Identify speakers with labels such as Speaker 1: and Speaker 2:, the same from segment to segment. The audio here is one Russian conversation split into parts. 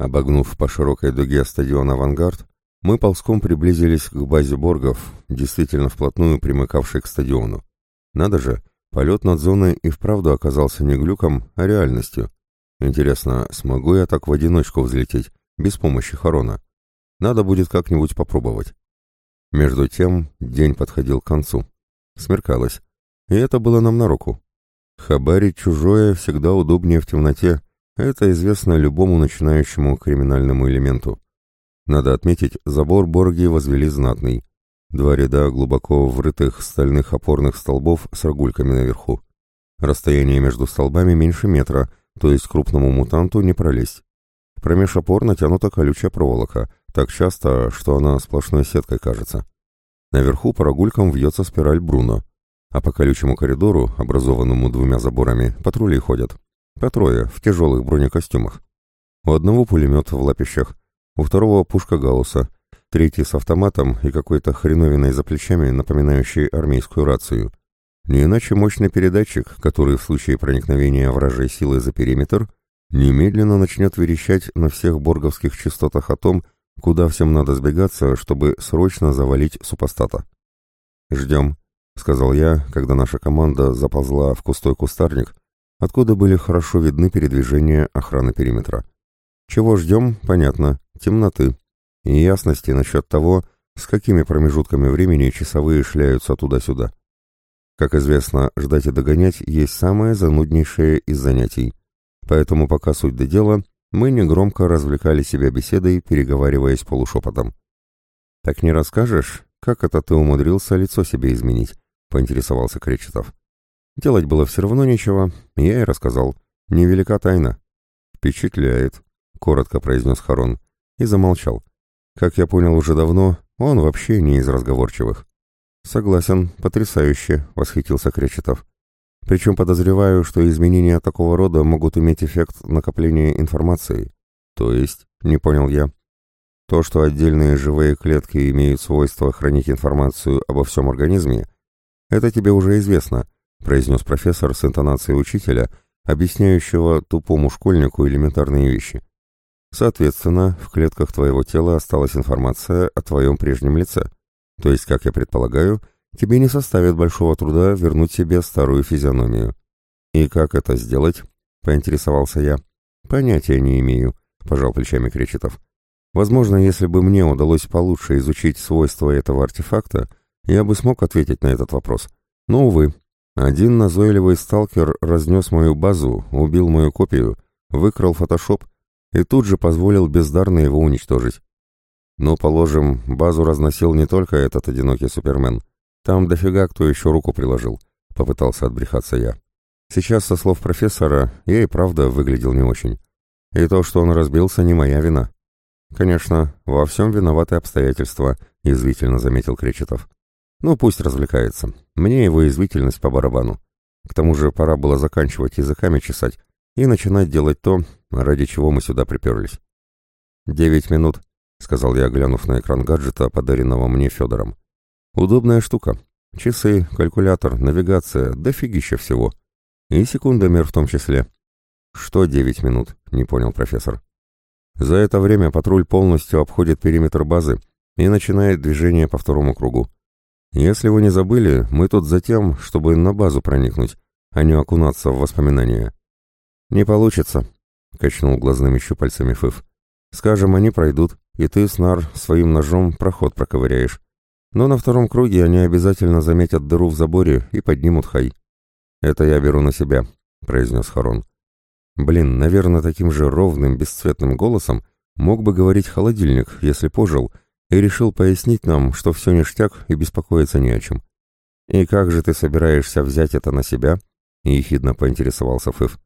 Speaker 1: Обогнув по широкой дуге стадион «Авангард», мы ползком приблизились к базе Боргов, действительно вплотную примыкавшей к стадиону. Надо же, полет над зоной и вправду оказался не глюком, а реальностью. Интересно, смогу я так в одиночку взлететь, без помощи Харона? Надо будет как-нибудь попробовать. Между тем день подходил к концу. Смеркалось. И это было нам на руку. Хабарить чужое всегда удобнее в темноте. Это известно любому начинающему криминальному элементу. Надо отметить, забор Борги возвели знатный. Два ряда глубоко врытых стальных опорных столбов с рогульками наверху. Расстояние между столбами меньше метра, то есть крупному мутанту не пролезть. Промеж опор натянута колючая проволока, так часто, что она сплошной сеткой кажется. Наверху по рогулькам вьется спираль Бруно, а по колючему коридору, образованному двумя заборами, патрули ходят. По трое, в тяжелых бронекостюмах. У одного пулемет в лапищах, у второго пушка Гаусса, третий с автоматом и какой-то хреновиной за плечами, напоминающей армейскую рацию. Не иначе мощный передатчик, который в случае проникновения вражей силы за периметр немедленно начнет верещать на всех борговских частотах о том, куда всем надо сбегаться, чтобы срочно завалить супостата. «Ждем», — сказал я, когда наша команда заползла в кустой кустарник, откуда были хорошо видны передвижения охраны периметра. Чего ждем, понятно, темноты и ясности насчет того, с какими промежутками времени часовые шляются туда-сюда. Как известно, ждать и догонять есть самое зануднейшее из занятий, поэтому пока суть до дела, мы негромко развлекали себя беседой, переговариваясь полушепотом. «Так не расскажешь, как это ты умудрился лицо себе изменить?» — поинтересовался Кречетов. Делать было все равно нечего, я и рассказал. Невелика тайна. «Впечатляет», — коротко произнес Харон и замолчал. Как я понял уже давно, он вообще не из разговорчивых. «Согласен, потрясающе», — восхитился Кречетов. Причем подозреваю, что изменения такого рода могут иметь эффект накопления информации. То есть, не понял я. То, что отдельные живые клетки имеют свойство хранить информацию обо всем организме, это тебе уже известно, произнес профессор с интонацией учителя, объясняющего тупому школьнику элементарные вещи. Соответственно, в клетках твоего тела осталась информация о твоем прежнем лице. То есть, как я предполагаю, тебе не составит большого труда вернуть себе старую физиономию. И как это сделать? Поинтересовался я. Понятия не имею, пожал плечами Кречетов. Возможно, если бы мне удалось получше изучить свойства этого артефакта, я бы смог ответить на этот вопрос. Но, увы, один назойливый сталкер разнес мою базу, убил мою копию, выкрал фотошоп и тут же позволил бездарно его уничтожить. Ну, положим, базу разносил не только этот одинокий супермен. Там дофига кто еще руку приложил, попытался отбрехаться я. Сейчас, со слов профессора, я и правда выглядел не очень. И то, что он разбился, не моя вина. Конечно, во всем виноваты обстоятельства, язвительно заметил Кречетов. Ну, пусть развлекается. Мне его язвительность по барабану. К тому же пора было заканчивать языками чесать и начинать делать то, ради чего мы сюда приперлись. «Девять минут», — сказал я, глянув на экран гаджета, подаренного мне Федором. Удобная штука. Часы, калькулятор, навигация, дофигища всего. И секундомер в том числе. Что девять минут? Не понял профессор. За это время патруль полностью обходит периметр базы и начинает движение по второму кругу. Если вы не забыли, мы тут за тем, чтобы на базу проникнуть, а не окунаться в воспоминания. Не получится, качнул глазными щупальцами Фыф. Скажем, они пройдут, и ты, Снар, своим ножом проход проковыряешь. Но на втором круге они обязательно заметят дыру в заборе и поднимут хай. «Это я беру на себя», — произнес Харон. Блин, наверное, таким же ровным, бесцветным голосом мог бы говорить холодильник, если пожил, и решил пояснить нам, что все ништяк и беспокоиться не о чем. «И как же ты собираешься взять это на себя?» — ехидно поинтересовался Фыф.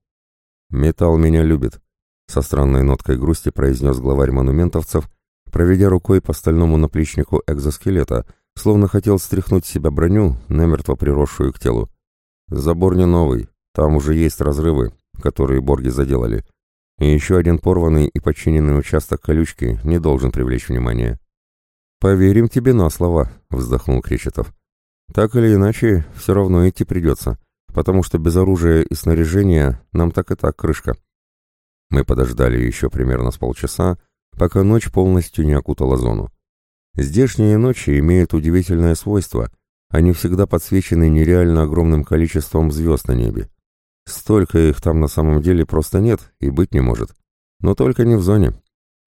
Speaker 1: «Металл меня любит», — со странной ноткой грусти произнес главарь монументовцев, проведя рукой по стальному наплечнику экзоскелета, словно хотел стряхнуть с себя броню, намертво приросшую к телу. Забор не новый, там уже есть разрывы, которые борги заделали. И еще один порванный и подчиненный участок колючки не должен привлечь внимание. «Поверим тебе на слово», — вздохнул Кречетов. «Так или иначе, все равно идти придется, потому что без оружия и снаряжения нам так и так крышка». Мы подождали еще примерно с полчаса, пока ночь полностью не окутала зону. Здешние ночи имеют удивительное свойство. Они всегда подсвечены нереально огромным количеством звезд на небе. Столько их там на самом деле просто нет и быть не может. Но только не в зоне.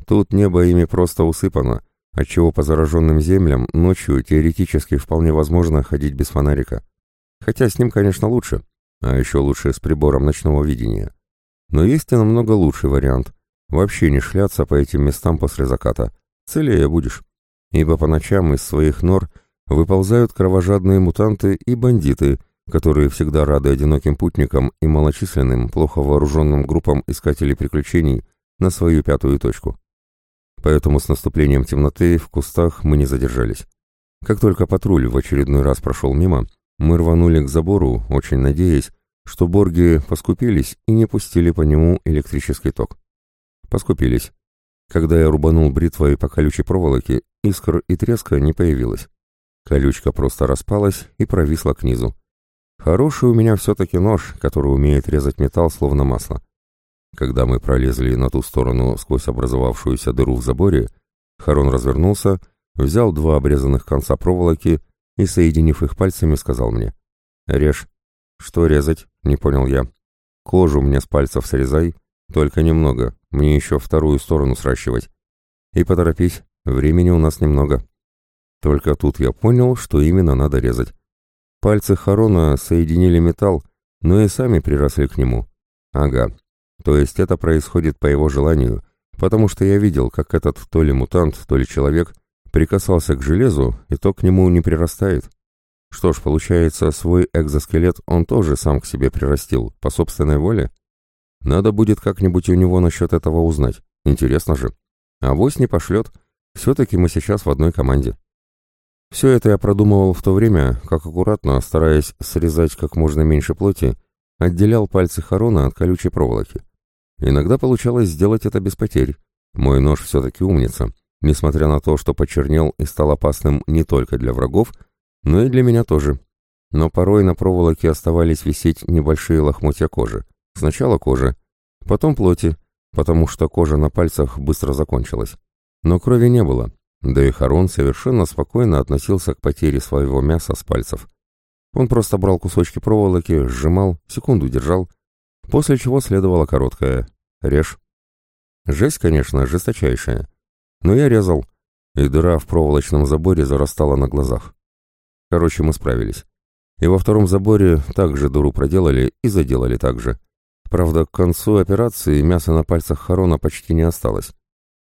Speaker 1: Тут небо ими просто усыпано, отчего по зараженным землям ночью теоретически вполне возможно ходить без фонарика. Хотя с ним, конечно, лучше, а еще лучше с прибором ночного видения. Но есть и намного лучший вариант. Вообще не шляться по этим местам после заката. Целее будешь. Ибо по ночам из своих нор выползают кровожадные мутанты и бандиты, которые всегда рады одиноким путникам и малочисленным, плохо вооруженным группам искателей приключений на свою пятую точку. Поэтому с наступлением темноты в кустах мы не задержались. Как только патруль в очередной раз прошел мимо, мы рванули к забору, очень надеясь, что борги поскупились и не пустили по нему электрический ток. Поскупились. Когда я рубанул бритвой по колючей проволоке, искр и треска не появилось. Колючка просто распалась и провисла к низу. Хороший у меня все-таки нож, который умеет резать металл словно масло. Когда мы пролезли на ту сторону сквозь образовавшуюся дыру в заборе, Харон развернулся, взял два обрезанных конца проволоки и, соединив их пальцами, сказал мне «Режь». «Что резать?» — не понял я. «Кожу мне с пальцев срезай, только немного, мне еще вторую сторону сращивать. И поторопись, времени у нас немного». Только тут я понял, что именно надо резать. Пальцы Харона соединили металл, но и сами приросли к нему. Ага, то есть это происходит по его желанию, потому что я видел, как этот то ли мутант, то ли человек прикасался к железу, и то к нему не прирастает. Что ж, получается, свой экзоскелет он тоже сам к себе прирастил, по собственной воле? Надо будет как-нибудь у него насчет этого узнать. Интересно же. А вось не пошлет. Все-таки мы сейчас в одной команде. Все это я продумывал в то время, как аккуратно, стараясь срезать как можно меньше плоти, отделял пальцы Харона от колючей проволоки. Иногда получалось сделать это без потерь. Мой нож все-таки умница, несмотря на то, что почернел и стал опасным не только для врагов, но и для меня тоже. Но порой на проволоке оставались висеть небольшие лохмотья кожи. Сначала кожа, потом плоти, потому что кожа на пальцах быстро закончилась. Но крови не было, да и Харон совершенно спокойно относился к потере своего мяса с пальцев. Он просто брал кусочки проволоки, сжимал, секунду держал, после чего следовала короткая «режь». Жесть, конечно, жесточайшая, но я резал, и дыра в проволочном заборе зарастала на глазах. Короче, мы справились. И во втором заборе также дыру проделали и заделали так же. Правда, к концу операции мяса на пальцах Харона почти не осталось.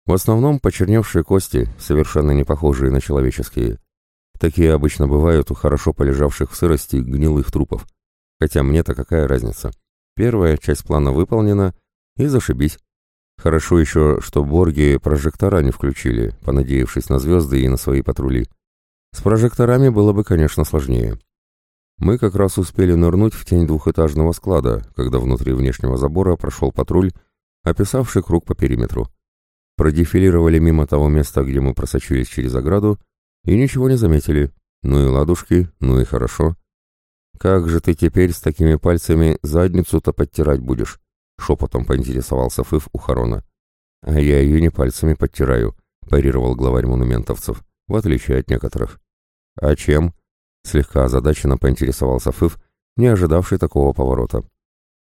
Speaker 1: В основном почерневшие кости, совершенно не похожие на человеческие. Такие обычно бывают у хорошо полежавших в сырости гнилых трупов. Хотя мне-то какая разница. Первая часть плана выполнена, и зашибись. Хорошо еще, что борги прожектора не включили, понадеявшись на звезды и на свои патрули. С прожекторами было бы, конечно, сложнее. Мы как раз успели нырнуть в тень двухэтажного склада, когда внутри внешнего забора прошел патруль, описавший круг по периметру. Продефилировали мимо того места, где мы просочились через ограду, и ничего не заметили. Ну и ладушки, ну и хорошо. «Как же ты теперь с такими пальцами задницу-то подтирать будешь?» — шепотом поинтересовался Фыф у Харона. «А я ее не пальцами подтираю», — парировал главарь монументовцев, в отличие от некоторых. «А чем?» — слегка озадаченно поинтересовался Фыф, не ожидавший такого поворота.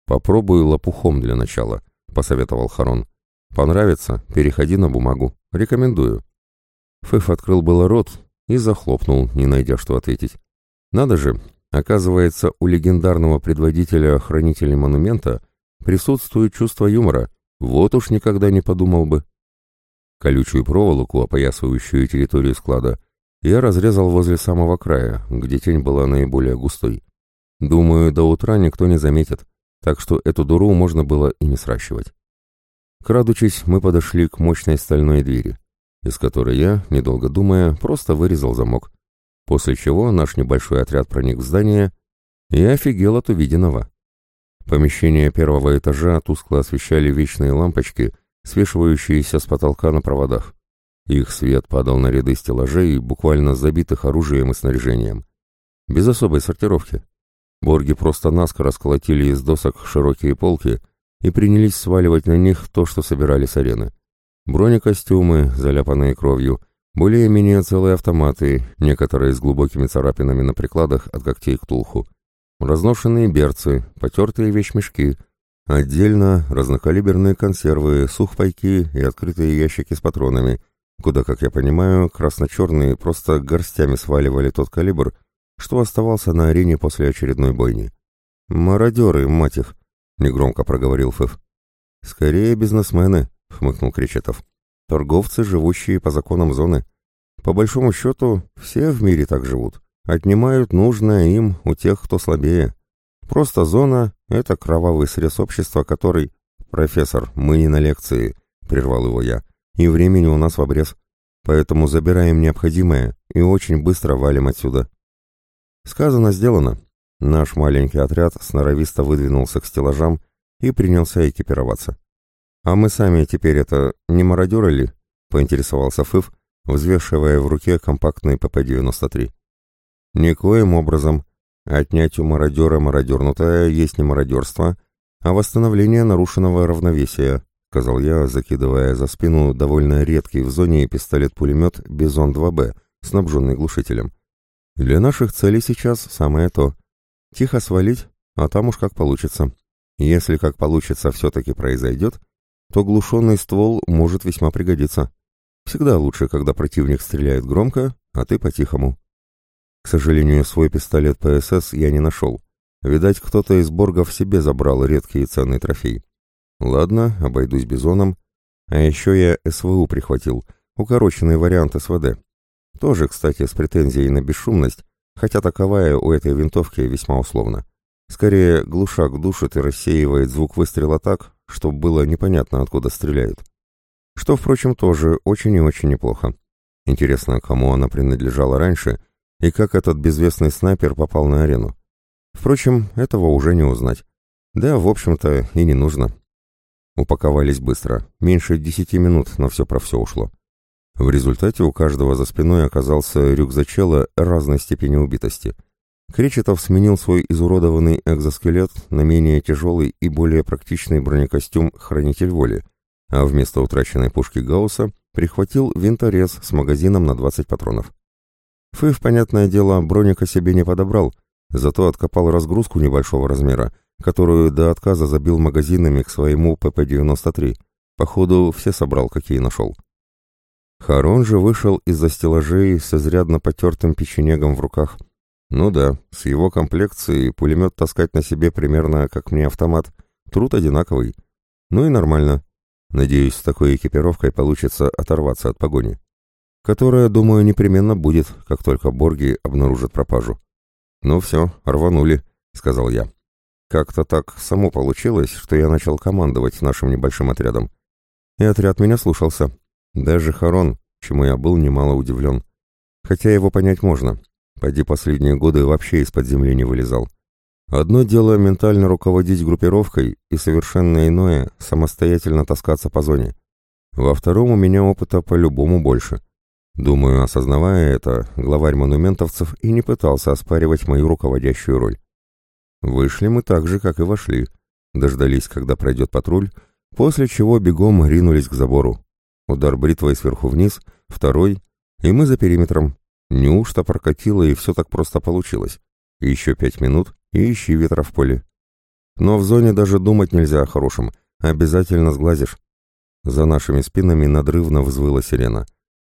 Speaker 1: «Попробуй лопухом для начала», — посоветовал Харон. «Понравится? Переходи на бумагу. Рекомендую». Фыф открыл было рот и захлопнул, не найдя что ответить. «Надо же, Оказывается, у легендарного предводителя хранителей монумента присутствует чувство юмора. Вот уж никогда не подумал бы. Колючую проволоку, опоясывающую территорию склада, я разрезал возле самого края, где тень была наиболее густой. Думаю, до утра никто не заметит, так что эту дуру можно было и не сращивать. Крадучись, мы подошли к мощной стальной двери, из которой я, недолго думая, просто вырезал замок после чего наш небольшой отряд проник в здание и офигел от увиденного. Помещение первого этажа тускло освещали вечные лампочки, свешивающиеся с потолка на проводах. Их свет падал на ряды стеллажей, буквально забитых оружием и снаряжением. Без особой сортировки. Борги просто наскоро сколотили из досок широкие полки, и принялись сваливать на них то, что собирали с арены. Бронекостюмы, заляпанные кровью, более-менее целые автоматы, некоторые с глубокими царапинами на прикладах от когтей к тулху, разношенные берцы, потертые вещмешки, отдельно разнокалиберные консервы, сухпайки и открытые ящики с патронами, куда, как я понимаю, красно-черные просто горстями сваливали тот калибр, что оставался на арене после очередной бойни. «Мародеры, мать их!» — негромко проговорил Фыф. «Скорее бизнесмены», — хмыкнул Кречетов. «Торговцы, живущие по законам зоны. По большому счету, все в мире так живут. Отнимают нужное им у тех, кто слабее. Просто зона — это кровавый срез общества, который... «Профессор, мы не на лекции», — прервал его я и времени у нас в обрез. Поэтому забираем необходимое и очень быстро валим отсюда. Сказано, сделано. Наш маленький отряд сноровисто выдвинулся к стеллажам и принялся экипироваться. «А мы сами теперь это не мародеры ли?» — поинтересовался Фыв, взвешивая в руке компактный ПП-93. «Никоим образом. Отнять у мародера мародернутое есть не мародерство, а восстановление нарушенного равновесия, — сказал я, закидывая за спину довольно редкий в зоне пистолет-пулемет «Бизон-2Б», снабженный глушителем. «Для наших целей сейчас самое то. Тихо свалить, а там уж как получится. Если как получится все-таки произойдет, то глушенный ствол может весьма пригодиться. Всегда лучше, когда противник стреляет громко, а ты по-тихому». К сожалению, свой пистолет ПСС я не нашел. Видать, кто-то из боргов себе забрал редкий и ценный трофей. Ладно, обойдусь бизоном. А еще я СВУ прихватил, укороченный вариант СВД. Тоже, кстати, с претензией на бесшумность, хотя таковая у этой винтовки весьма условно. Скорее, глушак душит и рассеивает звук выстрела так, чтобы было непонятно, откуда стреляют. Что, впрочем, тоже очень и очень неплохо. Интересно, кому она принадлежала раньше, и как этот безвестный снайпер попал на арену. Впрочем, этого уже не узнать. Да, в общем-то, и не нужно. Упаковались быстро, меньше десяти минут на все про все ушло. В результате у каждого за спиной оказался рюкзачела разной степени убитости. Кречетов сменил свой изуродованный экзоскелет на менее тяжелый и более практичный бронекостюм «Хранитель воли», а вместо утраченной пушки Гаусса прихватил винторез с магазином на 20 патронов. Фыв, понятное дело, броника себе не подобрал, зато откопал разгрузку небольшого размера, которую до отказа забил магазинами к своему ПП-93. Походу, все собрал, какие нашел. Харон же вышел из-за стеллажей с изрядно потертым печенегом в руках. Ну да, с его комплекцией пулемет таскать на себе примерно как мне автомат. Труд одинаковый. Ну и нормально. Надеюсь, с такой экипировкой получится оторваться от погони. Которая, думаю, непременно будет, как только Борги обнаружат пропажу. «Ну все, рванули», — сказал я. Как-то так само получилось, что я начал командовать нашим небольшим отрядом. И отряд меня слушался. Даже Харон, чему я был немало удивлен. Хотя его понять можно. Поди последние годы вообще из-под земли не вылезал. Одно дело ментально руководить группировкой, и совершенно иное — самостоятельно таскаться по зоне. Во втором у меня опыта по-любому больше. Думаю, осознавая это, главарь монументовцев и не пытался оспаривать мою руководящую роль. Вышли мы так же, как и вошли. Дождались, когда пройдет патруль, после чего бегом ринулись к забору. Удар бритвой сверху вниз, второй, и мы за периметром. Неужто прокатило, и все так просто получилось? Еще пять минут, и ищи ветра в поле. Но в зоне даже думать нельзя о хорошем, обязательно сглазишь. За нашими спинами надрывно взвыла сирена.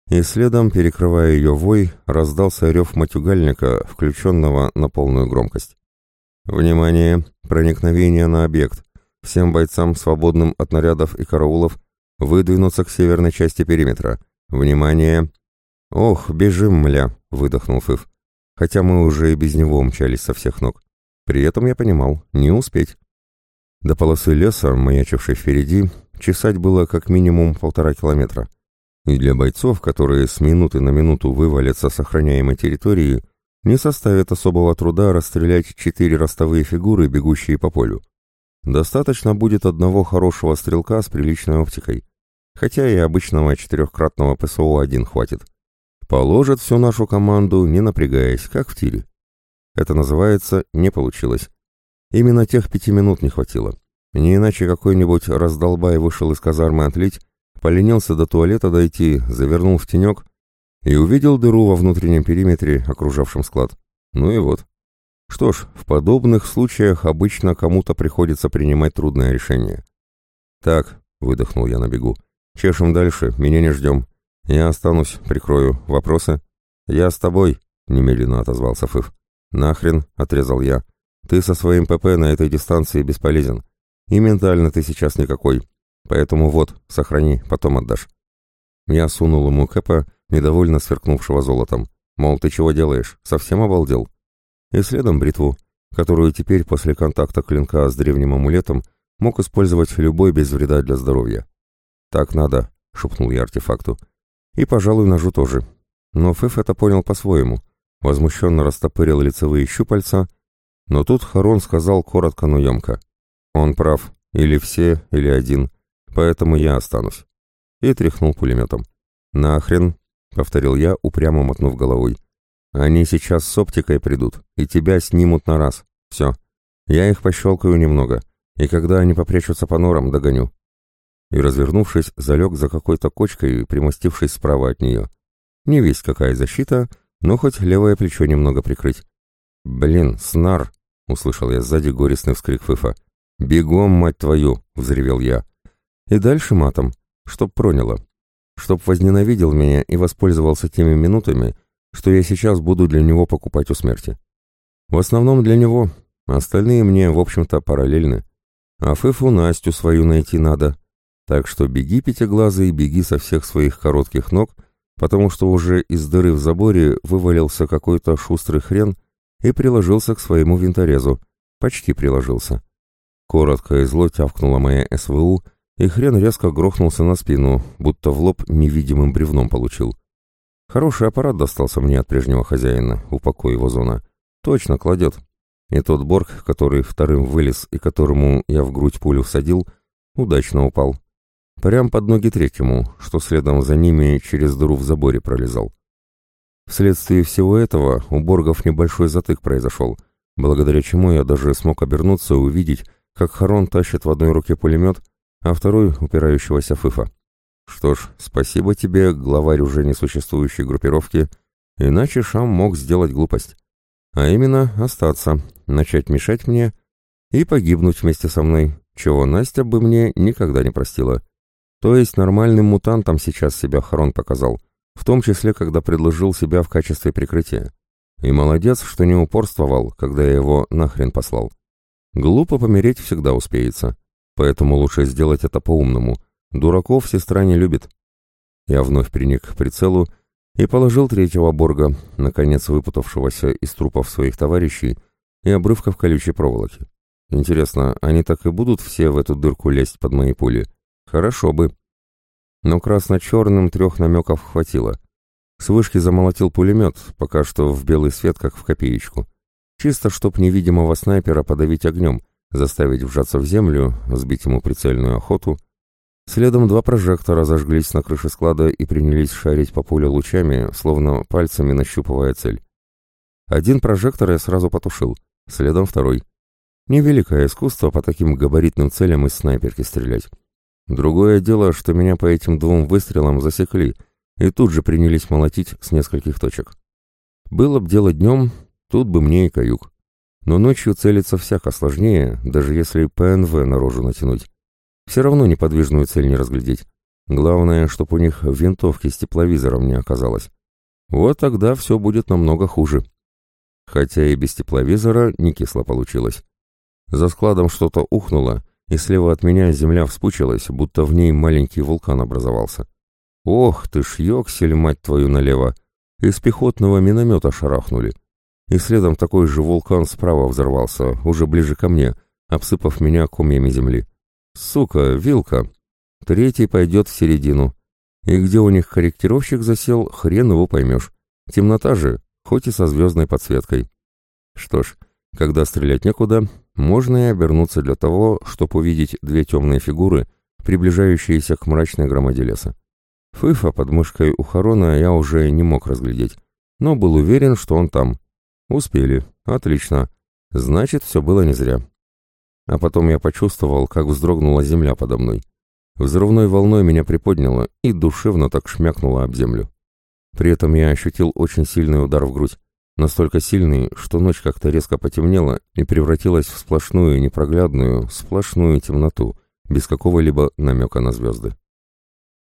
Speaker 1: И следом, перекрывая ее вой, раздался рев матюгальника, включенного на полную громкость. Внимание! Проникновение на объект. Всем бойцам, свободным от нарядов и караулов, выдвинуться к северной части периметра. Внимание! Ох, бежим, мля, выдохнул Фыв. Хотя мы уже и без него умчались со всех ног. При этом я понимал, не успеть. До полосы леса, маячившей впереди, чесать было как минимум полтора километра. И для бойцов, которые с минуты на минуту вывалятся с охраняемой территории, не составит особого труда расстрелять четыре ростовые фигуры, бегущие по полю. Достаточно будет одного хорошего стрелка с приличной оптикой, хотя и обычного четырехкратного ПСО-1 хватит. Положит всю нашу команду, не напрягаясь, как в тире. Это называется «не получилось». Именно тех пяти минут не хватило. Не иначе какой-нибудь раздолбай вышел из казармы отлить, поленился до туалета дойти, завернул в тенек и увидел дыру во внутреннем периметре, окружавшем склад. Ну и вот. Что ж, в подобных случаях обычно кому-то приходится принимать трудное решение. «Так», — выдохнул я на бегу, — «чешем дальше, меня не ждем. Я останусь, прикрою. Вопросы?» «Я с тобой», — немедленно отозвался Фыф. «Нахрен», — отрезал я. «Ты со своим ПП на этой дистанции бесполезен. И ментально ты сейчас никакой. Поэтому вот, сохрани, потом отдашь». Я сунул ему КП, недовольно сверкнувшего золотом. Мол, ты чего делаешь? Совсем обалдел? И следом бритву, которую теперь после контакта клинка с древним амулетом мог использовать любой без вреда для здоровья. «Так надо», — шепнул я артефакту. «И, пожалуй, ножу тоже». Но Фэф это понял по-своему. Возмущенно растопырил лицевые щупальца, но тут Харон сказал коротко, но емко. «Он прав. Или все, или один. Поэтому я останусь». И тряхнул пулеметом. «Нахрен?» — повторил я, упрямо мотнув головой. «Они сейчас с оптикой придут, и тебя снимут на раз. Все. Я их пощелкаю немного, и когда они попрячутся по норам, догоню». И, развернувшись, залег за какой-то кочкой, примостившись справа от нее. Не весь какая защита, но хоть левое плечо немного прикрыть. «Блин, снар!» — услышал я сзади горестный вскрик Фыфа. «Бегом, мать твою!» — взревел я. И дальше матом, чтоб проняло чтоб возненавидел меня и воспользовался теми минутами, что я сейчас буду для него покупать у смерти. В основном для него, остальные мне, в общем-то, параллельны. А Фыфу Настю свою найти надо. Так что беги, пятиглазый, беги со всех своих коротких ног, потому что уже из дыры в заборе вывалился какой-то шустрый хрен и приложился к своему винторезу. Почти приложился. Коротко и зло тявкнула моя СВУ, и хрен резко грохнулся на спину, будто в лоб невидимым бревном получил. Хороший аппарат достался мне от прежнего хозяина, упокой его зона. Точно кладет. И тот Борг, который вторым вылез и которому я в грудь пулю всадил, удачно упал. Прям под ноги третьему, что следом за ними через дыру в заборе пролезал. Вследствие всего этого у Боргов небольшой затык произошел, благодаря чему я даже смог обернуться и увидеть, как Харон тащит в одной руке пулемет, а второй — упирающегося Фыфа. Что ж, спасибо тебе, главарь уже несуществующей группировки, иначе Шам мог сделать глупость. А именно, остаться, начать мешать мне и погибнуть вместе со мной, чего Настя бы мне никогда не простила. То есть нормальным мутантом сейчас себя Харон показал, в том числе, когда предложил себя в качестве прикрытия. И молодец, что не упорствовал, когда я его нахрен послал. Глупо помереть всегда успеется. Поэтому лучше сделать это по-умному. Дураков сестра не любит. Я вновь приник к прицелу и положил третьего борга, наконец выпутавшегося из трупов своих товарищей и обрывков колючей проволоки. Интересно, они так и будут все в эту дырку лезть под мои пули? Хорошо бы. Но красно-черным трех намеков хватило. С вышки замолотил пулемет, пока что в белый свет, как в копеечку. Чисто, чтоб невидимого снайпера подавить огнем — заставить вжаться в землю, сбить ему прицельную охоту. Следом два прожектора зажглись на крыше склада и принялись шарить по полю лучами, словно пальцами нащупывая цель. Один прожектор я сразу потушил, следом второй. Невеликое искусство по таким габаритным целям из снайперки стрелять. Другое дело, что меня по этим двум выстрелам засекли и тут же принялись молотить с нескольких точек. Было б дело днем, тут бы мне и каюк. Но ночью целиться всяко сложнее, даже если ПНВ наружу натянуть. Все равно неподвижную цель не разглядеть. Главное, чтоб у них винтовки с тепловизором не оказалось. Вот тогда все будет намного хуже. Хотя и без тепловизора не кисло получилось. За складом что-то ухнуло, и слева от меня земля вспучилась, будто в ней маленький вулкан образовался. Ох ты ж, ёксель, мать твою, налево! Из пехотного миномета шарахнули и следом такой же вулкан справа взорвался, уже ближе ко мне, обсыпав меня комьями земли. Сука, вилка. Третий пойдет в середину. И где у них корректировщик засел, хрен его поймешь. Темнота же, хоть и со звездной подсветкой. Что ж, когда стрелять некуда, можно и обернуться для того, чтобы увидеть две темные фигуры, приближающиеся к мрачной громаде леса. Фыфа под мышкой у Харона я уже не мог разглядеть, но был уверен, что он там. Успели. Отлично. Значит, все было не зря. а потом я почувствовал, как вздрогнула земля подо мной. Взрывной волной меня приподняло и душевно так шмякнуло об землю. При этом я ощутил очень сильный удар в грудь, настолько сильный, что ночь как-то резко потемнела и превратилась в сплошную непроглядную, сплошную темноту, без какого-либо намека на звезды.